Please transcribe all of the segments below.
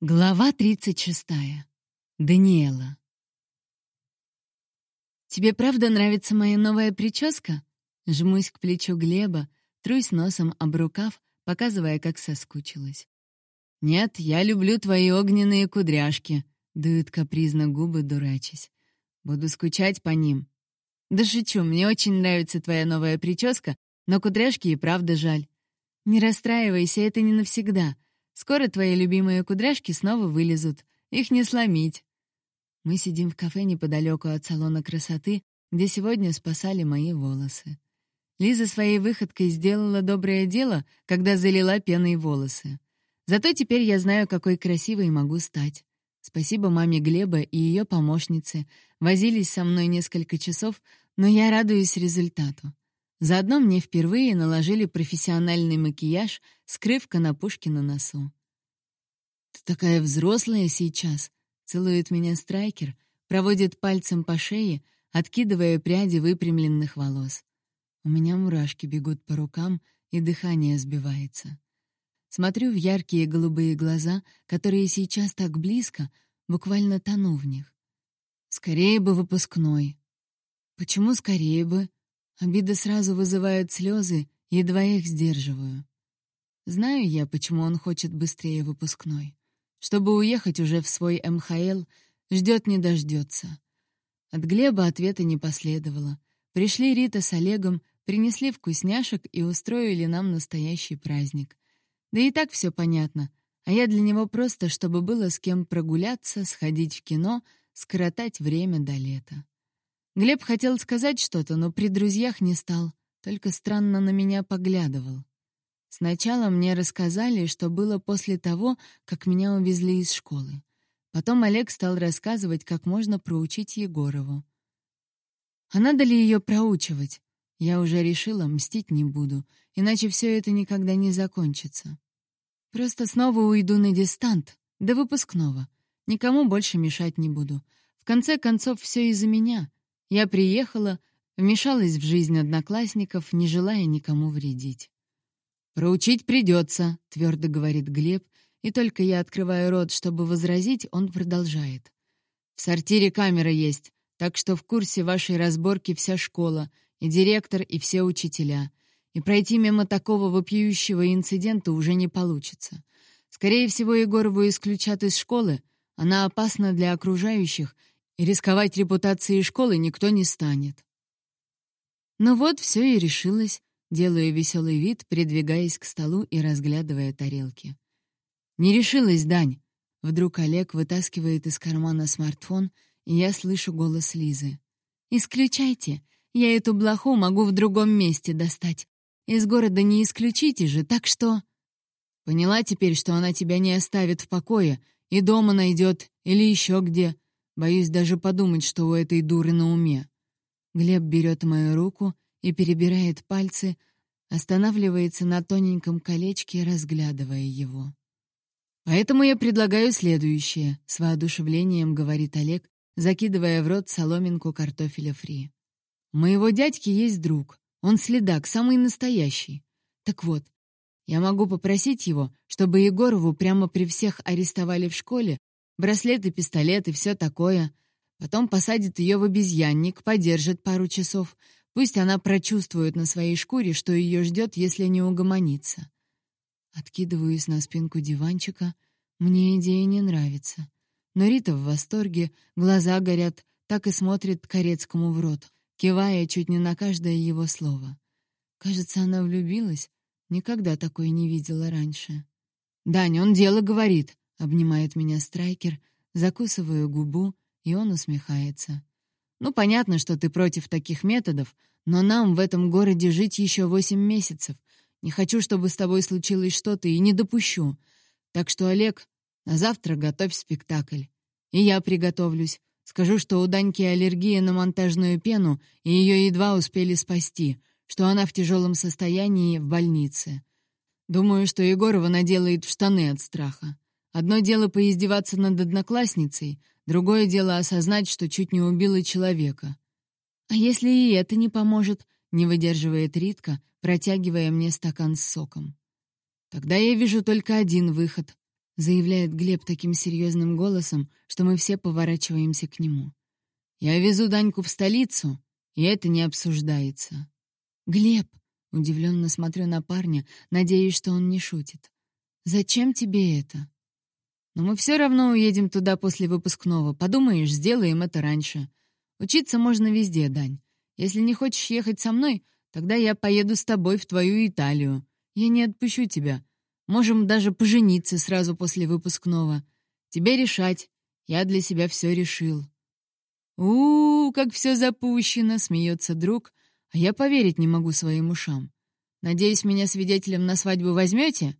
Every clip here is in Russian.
Глава 36. Даниэла. «Тебе правда нравится моя новая прическа?» Жмусь к плечу Глеба, трусь носом об рукав, показывая, как соскучилась. «Нет, я люблю твои огненные кудряшки», — дуют капризно губы, дурачась. «Буду скучать по ним». «Да шучу, мне очень нравится твоя новая прическа, но кудряшки и правда жаль. Не расстраивайся, это не навсегда», — Скоро твои любимые кудряшки снова вылезут. Их не сломить. Мы сидим в кафе неподалеку от салона красоты, где сегодня спасали мои волосы. Лиза своей выходкой сделала доброе дело, когда залила пеной волосы. Зато теперь я знаю, какой красивой могу стать. Спасибо маме Глеба и ее помощнице. Возились со мной несколько часов, но я радуюсь результату. Заодно мне впервые наложили профессиональный макияж, скрыв конопушки на носу. «Ты такая взрослая сейчас», — целует меня страйкер, проводит пальцем по шее, откидывая пряди выпрямленных волос. У меня мурашки бегут по рукам, и дыхание сбивается. Смотрю в яркие голубые глаза, которые сейчас так близко, буквально тону в них. Скорее бы выпускной. Почему скорее бы? Обида сразу вызывает слезы, едва их сдерживаю. Знаю я, почему он хочет быстрее выпускной. Чтобы уехать уже в свой МХЛ, ждет не дождется. От Глеба ответа не последовало. Пришли Рита с Олегом, принесли вкусняшек и устроили нам настоящий праздник. Да и так все понятно, а я для него просто, чтобы было с кем прогуляться, сходить в кино, скоротать время до лета. Глеб хотел сказать что-то, но при друзьях не стал, только странно на меня поглядывал. Сначала мне рассказали, что было после того, как меня увезли из школы. Потом Олег стал рассказывать, как можно проучить Егорову. А надо ли ее проучивать? Я уже решила, мстить не буду, иначе все это никогда не закончится. Просто снова уйду на дистант, до выпускного. Никому больше мешать не буду. В конце концов, все из-за меня — я приехала, вмешалась в жизнь одноклассников, не желая никому вредить. «Проучить придется», — твердо говорит Глеб, и только я открываю рот, чтобы возразить, он продолжает. «В сортире камера есть, так что в курсе вашей разборки вся школа, и директор, и все учителя. И пройти мимо такого вопиющего инцидента уже не получится. Скорее всего, Егорову исключат из школы, она опасна для окружающих — и рисковать репутацией школы никто не станет. Ну вот, все и решилось, делая веселый вид, придвигаясь к столу и разглядывая тарелки. «Не решилась, Дань!» Вдруг Олег вытаскивает из кармана смартфон, и я слышу голос Лизы. «Исключайте! Я эту блоху могу в другом месте достать. Из города не исключите же, так что...» «Поняла теперь, что она тебя не оставит в покое, и дома найдет, или еще где», Боюсь даже подумать, что у этой дуры на уме. Глеб берет мою руку и перебирает пальцы, останавливается на тоненьком колечке, разглядывая его. «Поэтому я предлагаю следующее», — с воодушевлением говорит Олег, закидывая в рот соломинку картофеля фри. «У моего дядьки есть друг. Он следак, самый настоящий. Так вот, я могу попросить его, чтобы Егорову прямо при всех арестовали в школе, Браслеты, пистолеты, все такое. Потом посадит ее в обезьянник, подержит пару часов. Пусть она прочувствует на своей шкуре, что ее ждет, если не угомонится. Откидываюсь на спинку диванчика. Мне идея не нравится. Но Рита в восторге, глаза горят, так и смотрит Корецкому в рот, кивая чуть не на каждое его слово. Кажется, она влюбилась. Никогда такое не видела раньше. «Дань, он дело говорит», Обнимает меня страйкер, закусываю губу, и он усмехается. «Ну, понятно, что ты против таких методов, но нам в этом городе жить еще восемь месяцев. Не хочу, чтобы с тобой случилось что-то, и не допущу. Так что, Олег, на завтра готовь спектакль. И я приготовлюсь. Скажу, что у Даньки аллергия на монтажную пену, и ее едва успели спасти, что она в тяжелом состоянии в больнице. Думаю, что Егорова наделает в штаны от страха. Одно дело поиздеваться над одноклассницей, другое дело осознать, что чуть не убила человека. А если и это не поможет, не выдерживает Ритка, протягивая мне стакан с соком. Тогда я вижу только один выход — заявляет Глеб таким серьезным голосом, что мы все поворачиваемся к нему. «Я везу Даньку в столицу, и это не обсуждается». «Глеб!» — удивленно смотрю на парня, надеюсь, что он не шутит. «Зачем тебе это?» «Но мы все равно уедем туда после выпускного. Подумаешь, сделаем это раньше. Учиться можно везде, Дань. Если не хочешь ехать со мной, тогда я поеду с тобой в твою Италию. Я не отпущу тебя. Можем даже пожениться сразу после выпускного. Тебе решать. Я для себя все решил». «У-у-у, как все запущено!» — смеется друг, а я поверить не могу своим ушам. «Надеюсь, меня свидетелем на свадьбу возьмете?»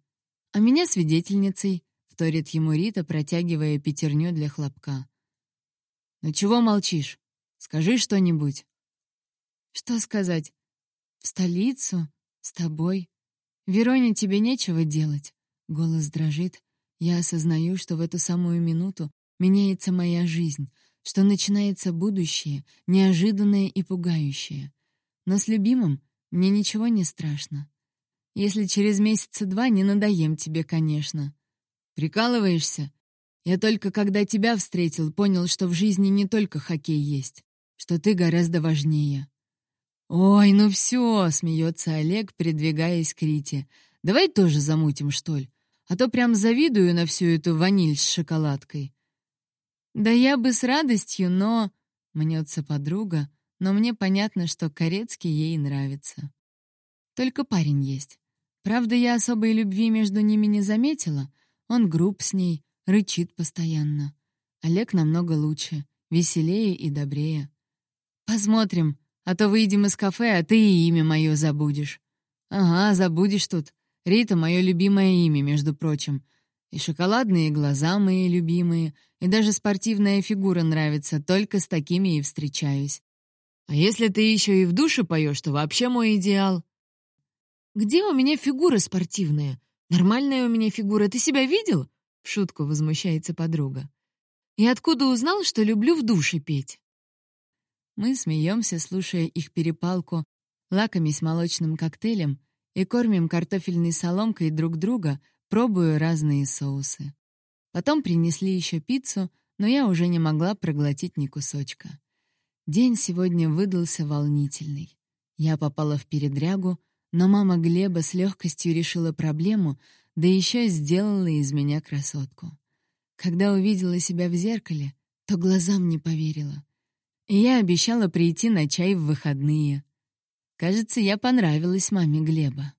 «А меня свидетельницей», — вторит ему Рита, протягивая пятерню для хлопка. «Ну чего молчишь? Скажи что-нибудь». «Что сказать? В столицу? С тобой? Вероне, тебе нечего делать?» Голос дрожит. Я осознаю, что в эту самую минуту меняется моя жизнь, что начинается будущее, неожиданное и пугающее. Но с любимым мне ничего не страшно. Если через месяца два не надоем тебе, конечно. Прикалываешься? Я только когда тебя встретил, понял, что в жизни не только хоккей есть, что ты гораздо важнее. «Ой, ну все!» — смеется Олег, придвигаясь к Рите. «Давай тоже замутим, что ли? А то прям завидую на всю эту ваниль с шоколадкой». «Да я бы с радостью, но...» — мнется подруга, но мне понятно, что Корецкий ей нравится. Только парень есть. Правда, я особой любви между ними не заметила. Он груб с ней, рычит постоянно. Олег намного лучше, веселее и добрее. «Посмотрим, а то выйдем из кафе, а ты и имя мое забудешь». «Ага, забудешь тут. Рита — мое любимое имя, между прочим. И шоколадные глаза мои любимые, и даже спортивная фигура нравится, только с такими и встречаюсь. А если ты еще и в душе поешь, то вообще мой идеал. Где у меня фигура спортивная? Нормальная у меня фигура, ты себя видел? В шутку возмущается подруга. И откуда узнал, что люблю в душе петь? Мы смеемся, слушая их перепалку, лакомясь молочным коктейлем и кормим картофельной соломкой друг друга, пробуя разные соусы. Потом принесли еще пиццу, но я уже не могла проглотить ни кусочка. День сегодня выдался волнительный. Я попала в передрягу, но мама Глеба с легкостью решила проблему, да еще сделала из меня красотку. Когда увидела себя в зеркале, то глазам не поверила. И я обещала прийти на чай в выходные. Кажется, я понравилась маме Глеба.